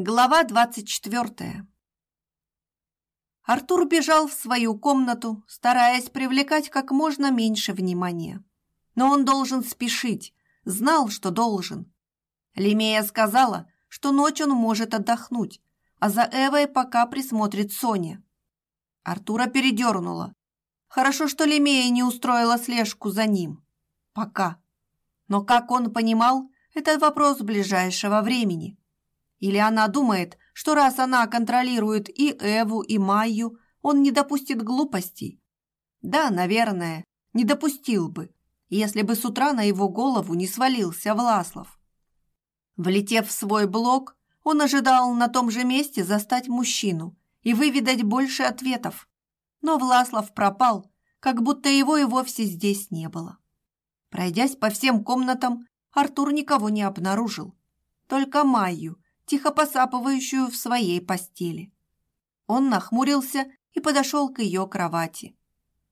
Глава двадцать четвертая. Артур бежал в свою комнату, стараясь привлекать как можно меньше внимания. Но он должен спешить, знал, что должен. Лемея сказала, что ночь он может отдохнуть, а за Эвой пока присмотрит Соня. Артура передернула. Хорошо, что Лемея не устроила слежку за ним. Пока. Но, как он понимал, это вопрос ближайшего времени. Или она думает, что раз она контролирует и Эву, и Майю, он не допустит глупостей? Да, наверное, не допустил бы, если бы с утра на его голову не свалился Власлов. Влетев в свой блок, он ожидал на том же месте застать мужчину и выведать больше ответов. Но Власлов пропал, как будто его и вовсе здесь не было. Пройдясь по всем комнатам, Артур никого не обнаружил. Только Майю, тихо посапывающую в своей постели. Он нахмурился и подошел к ее кровати.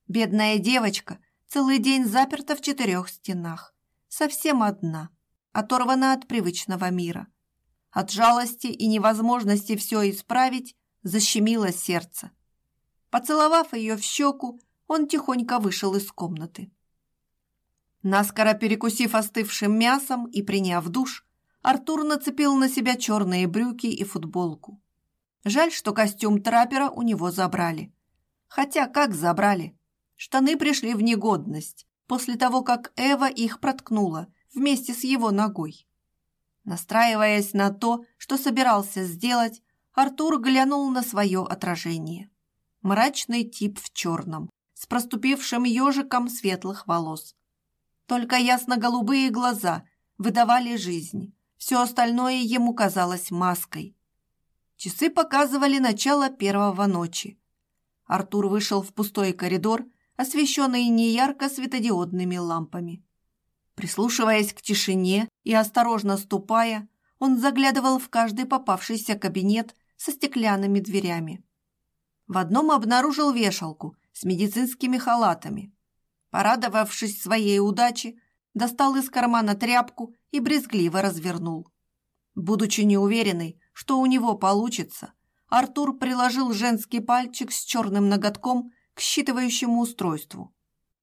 Бедная девочка целый день заперта в четырех стенах, совсем одна, оторвана от привычного мира. От жалости и невозможности все исправить защемило сердце. Поцеловав ее в щеку, он тихонько вышел из комнаты. Наскоро перекусив остывшим мясом и приняв душ, Артур нацепил на себя черные брюки и футболку. Жаль, что костюм траппера у него забрали. Хотя как забрали? Штаны пришли в негодность после того, как Эва их проткнула вместе с его ногой. Настраиваясь на то, что собирался сделать, Артур глянул на свое отражение. Мрачный тип в черном, с проступившим ежиком светлых волос. Только ясно-голубые глаза выдавали жизнь, все остальное ему казалось маской. Часы показывали начало первого ночи. Артур вышел в пустой коридор, освещенный неярко светодиодными лампами. Прислушиваясь к тишине и осторожно ступая, он заглядывал в каждый попавшийся кабинет со стеклянными дверями. В одном обнаружил вешалку с медицинскими халатами. Порадовавшись своей удаче, достал из кармана тряпку и брезгливо развернул. Будучи неуверенной, что у него получится, Артур приложил женский пальчик с черным ноготком к считывающему устройству.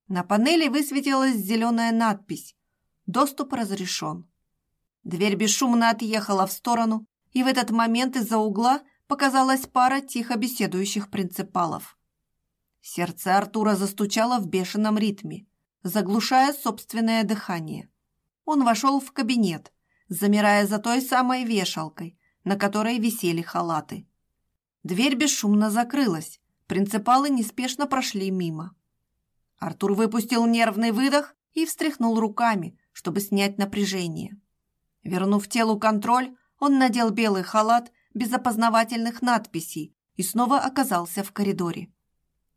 На панели высветилась зеленая надпись «Доступ разрешен». Дверь бесшумно отъехала в сторону, и в этот момент из-за угла показалась пара тихо беседующих принципалов. Сердце Артура застучало в бешеном ритме заглушая собственное дыхание. Он вошел в кабинет, замирая за той самой вешалкой, на которой висели халаты. Дверь бесшумно закрылась, принципалы неспешно прошли мимо. Артур выпустил нервный выдох и встряхнул руками, чтобы снять напряжение. Вернув телу контроль, он надел белый халат без опознавательных надписей и снова оказался в коридоре.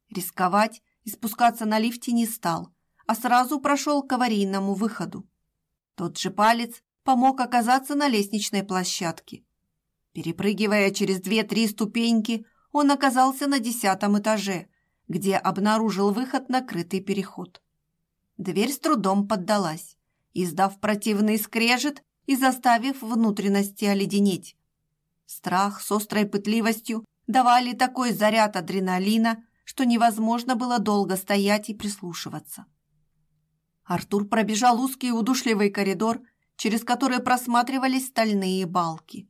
Рисковать и спускаться на лифте не стал, а сразу прошел к аварийному выходу. Тот же палец помог оказаться на лестничной площадке. Перепрыгивая через две-три ступеньки, он оказался на десятом этаже, где обнаружил выход на крытый переход. Дверь с трудом поддалась, издав противный скрежет и заставив внутренности оледенеть. Страх с острой пытливостью давали такой заряд адреналина, что невозможно было долго стоять и прислушиваться. Артур пробежал узкий удушливый коридор, через который просматривались стальные балки.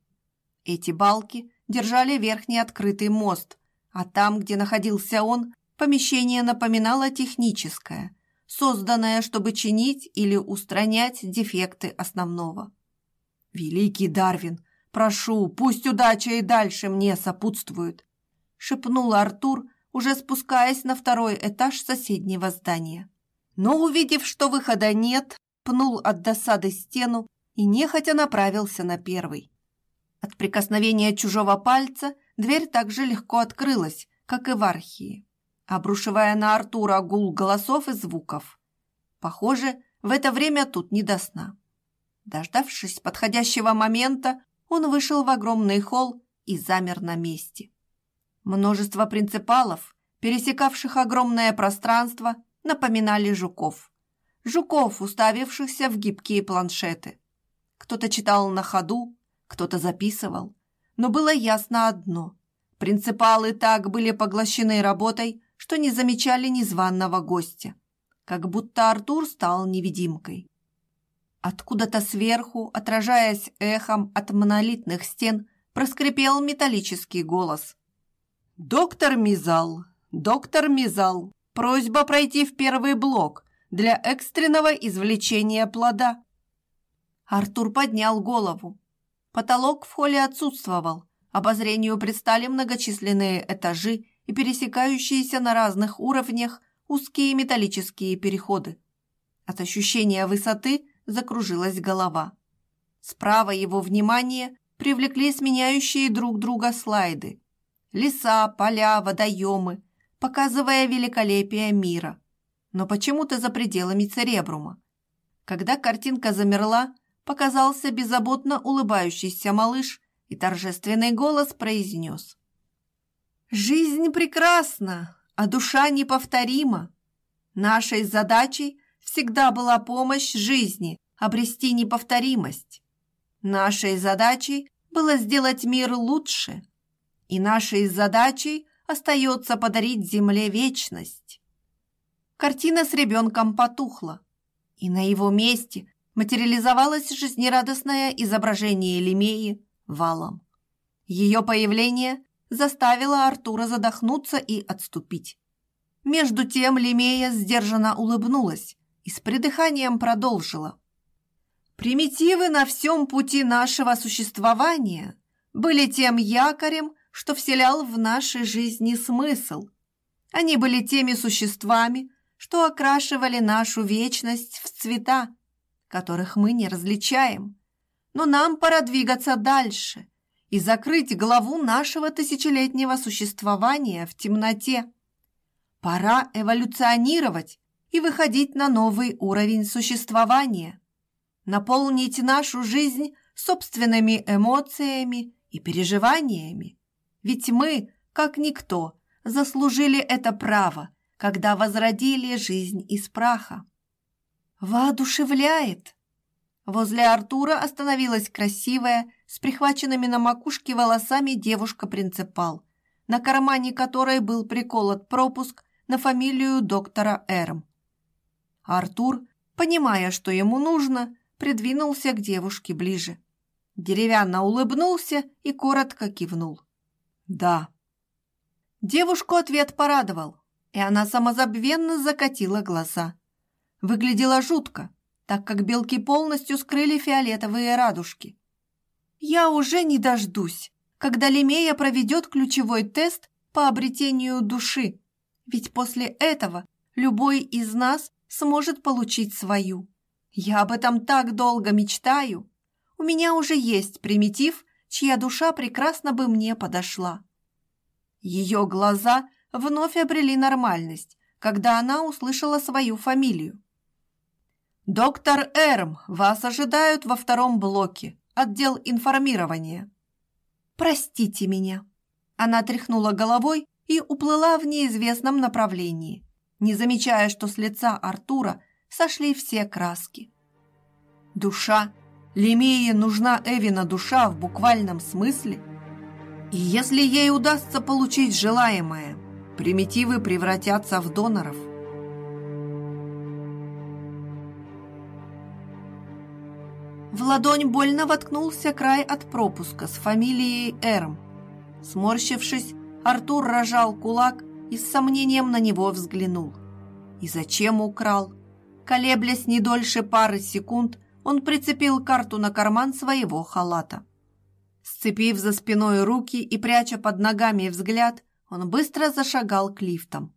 Эти балки держали верхний открытый мост, а там, где находился он, помещение напоминало техническое, созданное, чтобы чинить или устранять дефекты основного. «Великий Дарвин, прошу, пусть удача и дальше мне сопутствует», шепнул Артур, уже спускаясь на второй этаж соседнего здания но, увидев, что выхода нет, пнул от досады стену и нехотя направился на первый. От прикосновения чужого пальца дверь так же легко открылась, как и в архии, обрушивая на Артура гул голосов и звуков. Похоже, в это время тут не до сна. Дождавшись подходящего момента, он вышел в огромный холл и замер на месте. Множество принципалов, пересекавших огромное пространство, напоминали жуков. Жуков, уставившихся в гибкие планшеты. Кто-то читал на ходу, кто-то записывал. но было ясно одно. Принципалы так были поглощены работой, что не замечали незваного гостя, как будто Артур стал невидимкой. Откуда-то сверху, отражаясь эхом от монолитных стен, проскрипел металлический голос. «Доктор Мизал, доктор Мизал, просьба пройти в первый блок для экстренного извлечения плода». Артур поднял голову. Потолок в холле отсутствовал. Обозрению предстали многочисленные этажи и пересекающиеся на разных уровнях узкие металлические переходы. От ощущения высоты закружилась голова. Справа его внимание привлекли сменяющие друг друга слайды. Леса, поля, водоемы, показывая великолепие мира. Но почему-то за пределами Церебрума. Когда картинка замерла, показался беззаботно улыбающийся малыш и торжественный голос произнес. «Жизнь прекрасна, а душа неповторима. Нашей задачей всегда была помощь жизни обрести неповторимость. Нашей задачей было сделать мир лучше, и нашей задачей остается подарить Земле вечность. Картина с ребенком потухла, и на его месте материализовалось жизнерадостное изображение Лемеи валом. Ее появление заставило Артура задохнуться и отступить. Между тем Лемея сдержанно улыбнулась и с придыханием продолжила. Примитивы на всем пути нашего существования были тем якорем, что вселял в нашей жизни смысл. Они были теми существами, что окрашивали нашу вечность в цвета, которых мы не различаем. Но нам пора двигаться дальше и закрыть главу нашего тысячелетнего существования в темноте. Пора эволюционировать и выходить на новый уровень существования – наполнить нашу жизнь собственными эмоциями и переживаниями. Ведь мы, как никто, заслужили это право, когда возродили жизнь из праха. Воодушевляет. Возле Артура остановилась красивая, с прихваченными на макушке волосами девушка-принципал, на кармане которой был приколот пропуск на фамилию доктора Эрм. Артур, понимая, что ему нужно, придвинулся к девушке ближе. Деревянно улыбнулся и коротко кивнул. «Да». Девушку ответ порадовал, и она самозабвенно закатила глаза. Выглядела жутко, так как белки полностью скрыли фиолетовые радужки. «Я уже не дождусь, когда Лемея проведет ключевой тест по обретению души, ведь после этого любой из нас сможет получить свою. Я об этом так долго мечтаю. У меня уже есть примитив, чья душа прекрасно бы мне подошла. Ее глаза вновь обрели нормальность, когда она услышала свою фамилию. «Доктор Эрм, вас ожидают во втором блоке, отдел информирования». «Простите меня». Она тряхнула головой и уплыла в неизвестном направлении, не замечая, что с лица Артура сошли все краски. Душа. Лемее нужна Эвина душа в буквальном смысле. И если ей удастся получить желаемое, примитивы превратятся в доноров. В ладонь больно воткнулся край от пропуска с фамилией Эрм. Сморщившись, Артур рожал кулак и с сомнением на него взглянул. И зачем украл? Колеблясь не дольше пары секунд, он прицепил карту на карман своего халата. Сцепив за спиной руки и пряча под ногами взгляд, он быстро зашагал к лифтам.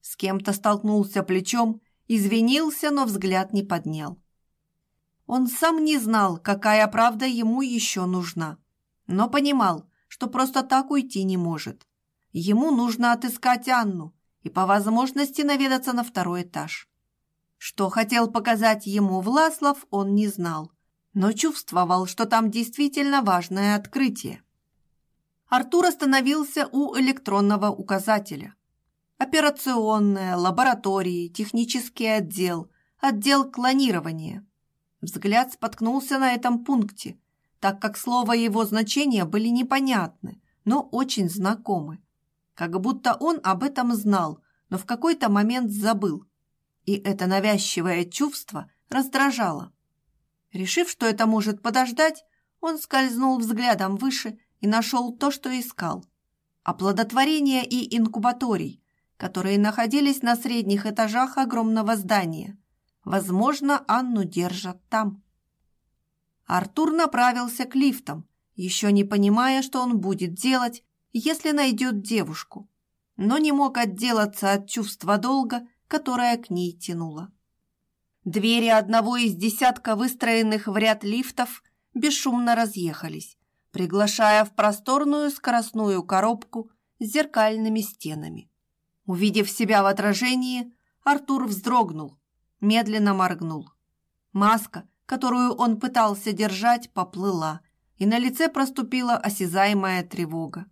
С кем-то столкнулся плечом, извинился, но взгляд не поднял. Он сам не знал, какая правда ему еще нужна, но понимал, что просто так уйти не может. Ему нужно отыскать Анну и по возможности наведаться на второй этаж. Что хотел показать ему Власлов, он не знал, но чувствовал, что там действительно важное открытие. Артур остановился у электронного указателя. Операционная, лаборатории, технический отдел, отдел клонирования. Взгляд споткнулся на этом пункте, так как слова его значения были непонятны, но очень знакомы. Как будто он об этом знал, но в какой-то момент забыл. И это навязчивое чувство раздражало. Решив, что это может подождать, он скользнул взглядом выше и нашел то, что искал. Оплодотворение и инкубаторий, которые находились на средних этажах огромного здания. Возможно, Анну держат там. Артур направился к лифтам, еще не понимая, что он будет делать, если найдет девушку, но не мог отделаться от чувства долга, которое к ней тянуло. Двери одного из десятка выстроенных в ряд лифтов бесшумно разъехались, приглашая в просторную скоростную коробку с зеркальными стенами. Увидев себя в отражении, Артур вздрогнул, медленно моргнул. Маска, которую он пытался держать, поплыла, и на лице проступила осязаемая тревога.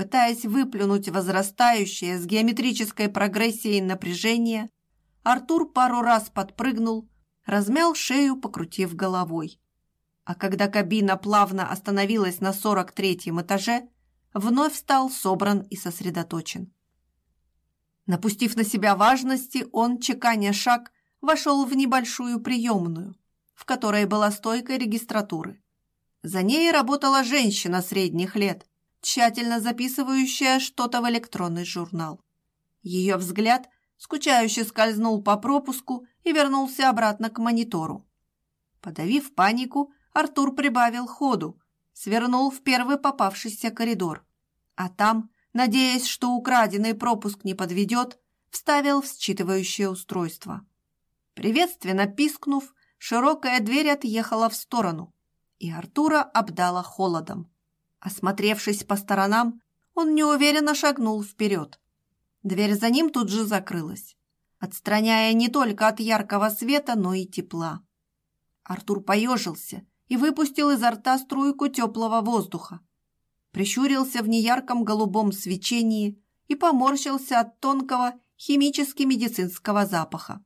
Пытаясь выплюнуть возрастающее с геометрической прогрессией напряжение, Артур пару раз подпрыгнул, размял шею, покрутив головой а когда кабина плавно остановилась на 43-м этаже, вновь стал собран и сосредоточен. Напустив на себя важности, он, чеканя шаг, вошел в небольшую приемную, в которой была стойка регистратуры. За ней работала женщина средних лет, тщательно записывающая что-то в электронный журнал. Ее взгляд скучающе скользнул по пропуску и вернулся обратно к монитору. Подавив панику, Артур прибавил ходу, свернул в первый попавшийся коридор. А там, надеясь, что украденный пропуск не подведет, вставил в считывающее устройство. Приветственно пискнув, широкая дверь отъехала в сторону, и Артура обдала холодом. Осмотревшись по сторонам, он неуверенно шагнул вперед. Дверь за ним тут же закрылась, отстраняя не только от яркого света, но и тепла. Артур поежился и выпустил изо рта струйку теплого воздуха. Прищурился в неярком голубом свечении и поморщился от тонкого химически-медицинского запаха.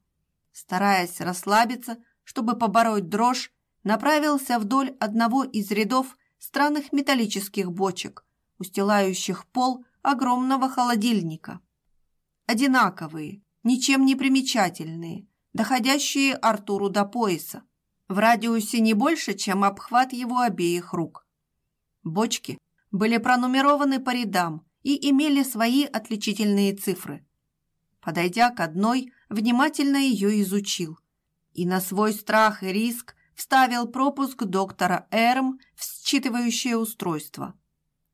Стараясь расслабиться, чтобы побороть дрожь, направился вдоль одного из рядов странных металлических бочек, устилающих пол огромного холодильника. Одинаковые, ничем не примечательные, доходящие Артуру до пояса в радиусе не больше, чем обхват его обеих рук. Бочки были пронумерованы по рядам и имели свои отличительные цифры. Подойдя к одной, внимательно ее изучил и на свой страх и риск вставил пропуск доктора Эрм в считывающее устройство.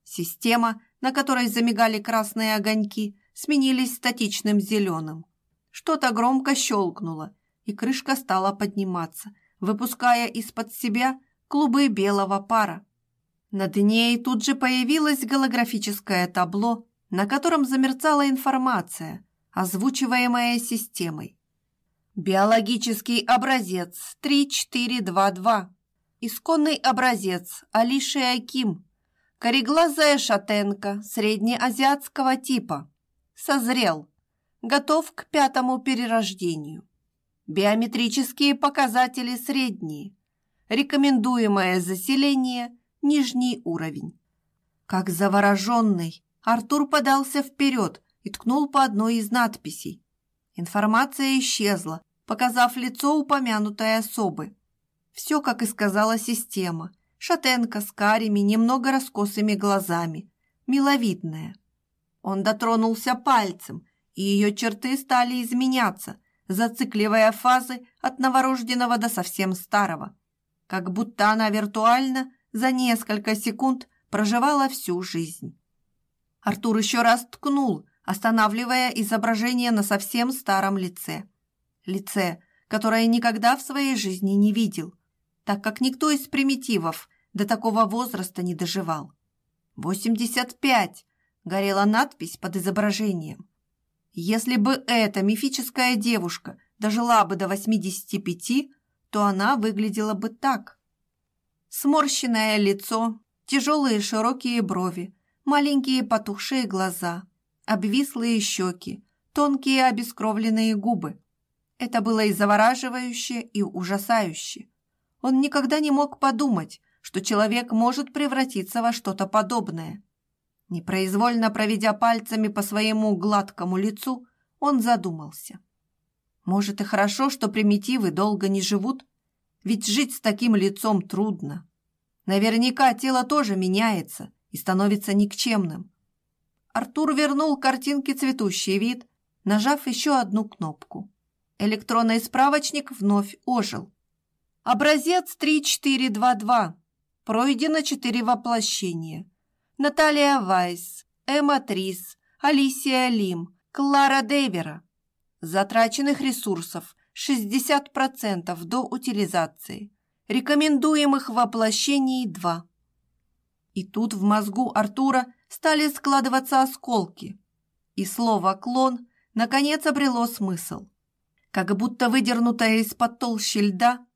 Система, на которой замигали красные огоньки, сменились статичным зеленым. Что-то громко щелкнуло, и крышка стала подниматься, выпуская из-под себя клубы белого пара. Над ней тут же появилось голографическое табло, на котором замерцала информация, озвучиваемая системой. Биологический образец 3422. Исконный образец Алишия Ким. Кореглазая шатенка среднеазиатского типа. Созрел. Готов к пятому перерождению. Биометрические показатели средние. Рекомендуемое заселение – нижний уровень. Как завороженный, Артур подался вперед и ткнул по одной из надписей. Информация исчезла, показав лицо упомянутой особы. Все, как и сказала система. Шатенка с карими, немного раскосыми глазами. Миловидная. Он дотронулся пальцем, и ее черты стали изменяться – зацикливая фазы от новорожденного до совсем старого, как будто она виртуально за несколько секунд проживала всю жизнь. Артур еще раз ткнул, останавливая изображение на совсем старом лице. Лице, которое никогда в своей жизни не видел, так как никто из примитивов до такого возраста не доживал. «Восемьдесят пять!» – горела надпись под изображением. Если бы эта мифическая девушка дожила бы до 85, то она выглядела бы так. Сморщенное лицо, тяжелые широкие брови, маленькие потухшие глаза, обвислые щеки, тонкие обескровленные губы. Это было и завораживающе, и ужасающе. Он никогда не мог подумать, что человек может превратиться во что-то подобное. Непроизвольно проведя пальцами по своему гладкому лицу, он задумался. Может и хорошо, что примитивы долго не живут, ведь жить с таким лицом трудно. Наверняка тело тоже меняется и становится никчемным. Артур вернул картинке цветущий вид, нажав еще одну кнопку. Электронный справочник вновь ожил. Образец 3422. Пройдено четыре воплощения. Наталья Вайс, Эмма Трис, Алисия Лим, Клара Девера. Затраченных ресурсов 60% до утилизации. Рекомендуемых воплощений 2. И тут в мозгу Артура стали складываться осколки. И слово «клон» наконец обрело смысл. Как будто выдернутое из-под толщи льда,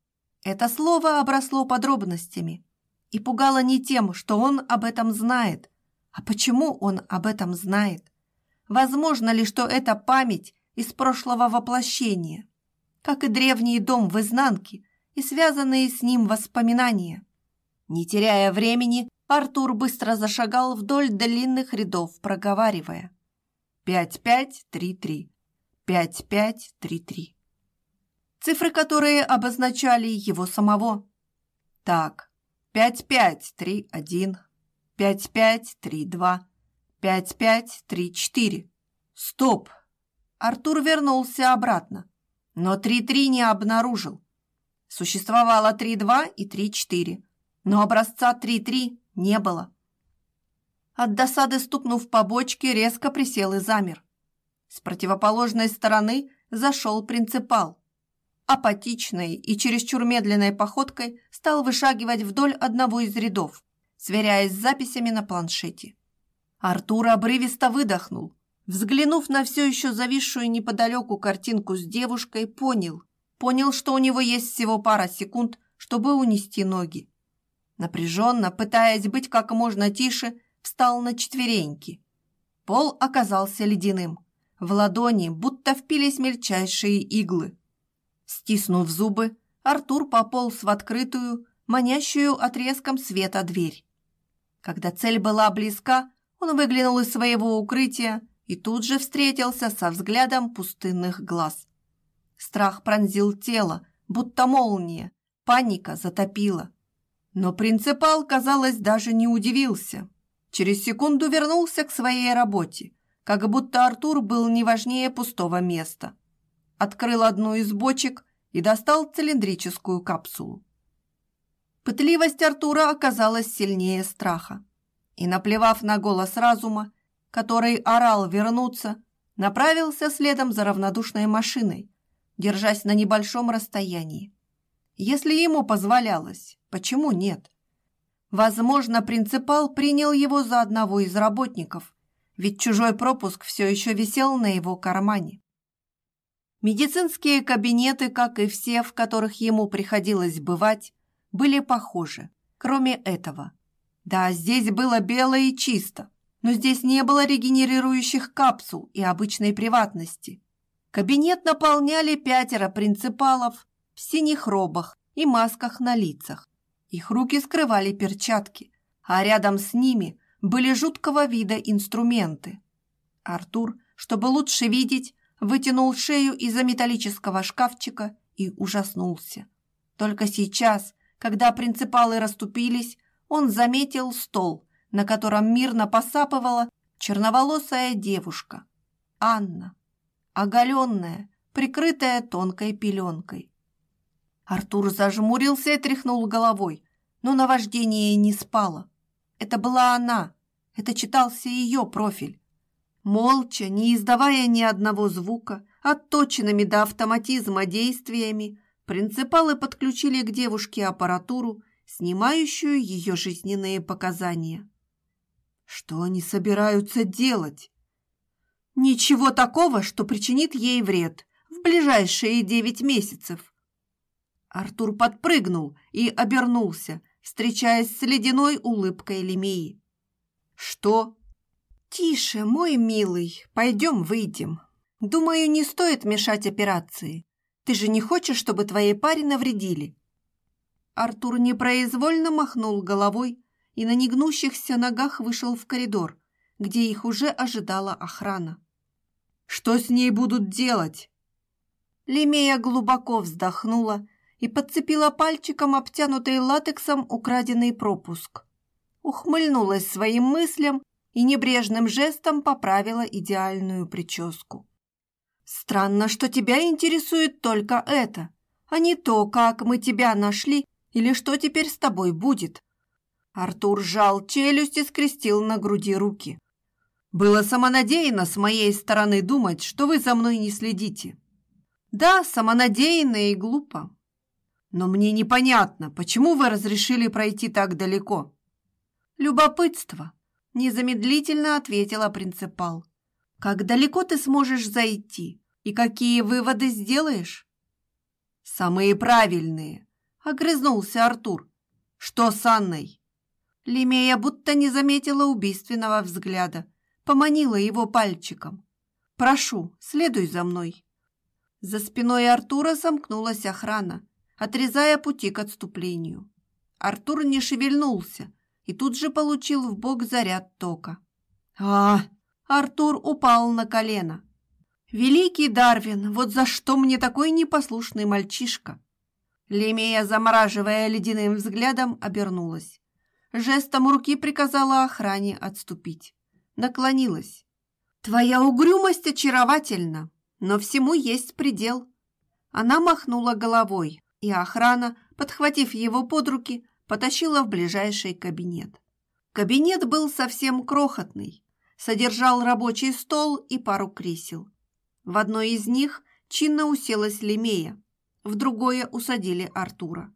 это слово обросло подробностями и пугало не тем, что он об этом знает, а почему он об этом знает. Возможно ли, что это память из прошлого воплощения, как и древний дом в изнанке и связанные с ним воспоминания? Не теряя времени, Артур быстро зашагал вдоль длинных рядов, проговаривая. «Пять-пять-три-три, пять-пять-три-три». Цифры, которые обозначали его самого. Так, пять-пять-три-один, пять-пять-три-два, пять-пять-три-четыре. Стоп! Артур вернулся обратно, но три-три не обнаружил. Существовало три-два и три-четыре, но образца три-три не было. От досады стукнув по бочке, резко присел и замер. С противоположной стороны зашел принципал. Апатичной и чересчур медленной походкой стал вышагивать вдоль одного из рядов, сверяясь с записями на планшете. Артур обрывисто выдохнул. Взглянув на все еще зависшую неподалеку картинку с девушкой, понял, понял, что у него есть всего пара секунд, чтобы унести ноги. Напряженно, пытаясь быть как можно тише, встал на четвереньки. Пол оказался ледяным. В ладони будто впились мельчайшие иглы. Стиснув зубы, Артур пополз в открытую, манящую отрезком света дверь. Когда цель была близка, он выглянул из своего укрытия и тут же встретился со взглядом пустынных глаз. Страх пронзил тело, будто молния, паника затопила. Но принципал, казалось, даже не удивился. Через секунду вернулся к своей работе, как будто Артур был не важнее пустого места. Открыл одну из бочек и достал цилиндрическую капсулу. Пытливость Артура оказалась сильнее страха. И, наплевав на голос разума, который орал вернуться, направился следом за равнодушной машиной, держась на небольшом расстоянии. Если ему позволялось, почему нет? Возможно, принципал принял его за одного из работников, ведь чужой пропуск все еще висел на его кармане. Медицинские кабинеты, как и все, в которых ему приходилось бывать, были похожи, кроме этого. Да, здесь было бело и чисто, но здесь не было регенерирующих капсул и обычной приватности. Кабинет наполняли пятеро принципалов в синих робах и масках на лицах. Их руки скрывали перчатки, а рядом с ними были жуткого вида инструменты. Артур, чтобы лучше видеть, вытянул шею из-за металлического шкафчика и ужаснулся. Только сейчас, когда принципалы расступились, он заметил стол, на котором мирно посапывала черноволосая девушка. Анна, оголенная, прикрытая тонкой пеленкой. Артур зажмурился и тряхнул головой, но наваждение не спало. Это была она, это читался ее профиль. Молча, не издавая ни одного звука, отточенными до автоматизма действиями, принципалы подключили к девушке аппаратуру, снимающую ее жизненные показания. Что они собираются делать? Ничего такого, что причинит ей вред в ближайшие девять месяцев. Артур подпрыгнул и обернулся, встречаясь с ледяной улыбкой Лемеи. «Что?» «Тише, мой милый, пойдем выйдем. Думаю, не стоит мешать операции. Ты же не хочешь, чтобы твоей паре навредили?» Артур непроизвольно махнул головой и на негнущихся ногах вышел в коридор, где их уже ожидала охрана. «Что с ней будут делать?» Лемея глубоко вздохнула и подцепила пальчиком обтянутый латексом украденный пропуск. Ухмыльнулась своим мыслям и небрежным жестом поправила идеальную прическу. «Странно, что тебя интересует только это, а не то, как мы тебя нашли или что теперь с тобой будет». Артур сжал челюсть и скрестил на груди руки. «Было самонадеянно с моей стороны думать, что вы за мной не следите». «Да, самонадеянно и глупо. Но мне непонятно, почему вы разрешили пройти так далеко?» «Любопытство», Незамедлительно ответила принципал. Как далеко ты сможешь зайти и какие выводы сделаешь? Самые правильные, огрызнулся Артур. Что с Анной? Лемея будто не заметила убийственного взгляда, поманила его пальчиком. «Прошу, следуй за мной». За спиной Артура сомкнулась охрана, отрезая пути к отступлению. Артур не шевельнулся, и тут же получил в бок заряд тока. А, Артур упал на колено. Великий Дарвин, вот за что мне такой непослушный мальчишка? Лемея, замораживая ледяным взглядом, обернулась. Жестом руки приказала охране отступить. Наклонилась. «Твоя угрюмость очаровательна, но всему есть предел». Она махнула головой, и охрана, подхватив его под руки, потащила в ближайший кабинет. Кабинет был совсем крохотный, содержал рабочий стол и пару кресел. В одной из них чинно уселась Лемея, в другое усадили Артура.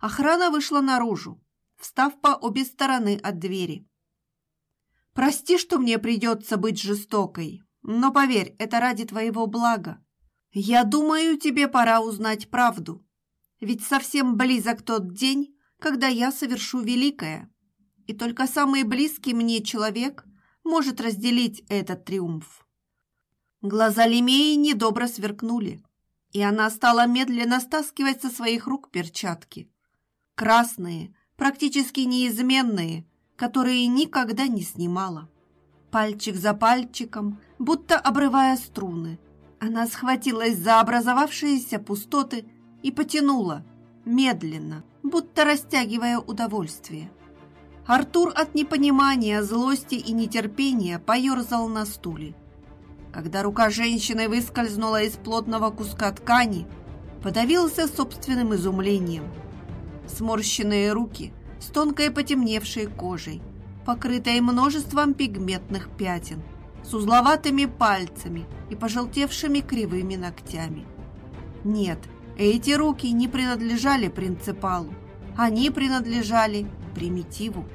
Охрана вышла наружу, встав по обе стороны от двери. «Прости, что мне придется быть жестокой, но поверь, это ради твоего блага. Я думаю, тебе пора узнать правду. Ведь совсем близок тот день, когда я совершу великое, и только самый близкий мне человек может разделить этот триумф. Глаза Лемеи недобро сверкнули, и она стала медленно стаскивать со своих рук перчатки. Красные, практически неизменные, которые никогда не снимала. Пальчик за пальчиком, будто обрывая струны, она схватилась за образовавшиеся пустоты и потянула, медленно, будто растягивая удовольствие. Артур от непонимания, злости и нетерпения поерзал на стуле. Когда рука женщины выскользнула из плотного куска ткани, подавился собственным изумлением. Сморщенные руки с тонкой потемневшей кожей, покрытой множеством пигментных пятен, с узловатыми пальцами и пожелтевшими кривыми ногтями. Нет, эти руки не принадлежали принципалу, они принадлежали примитиву.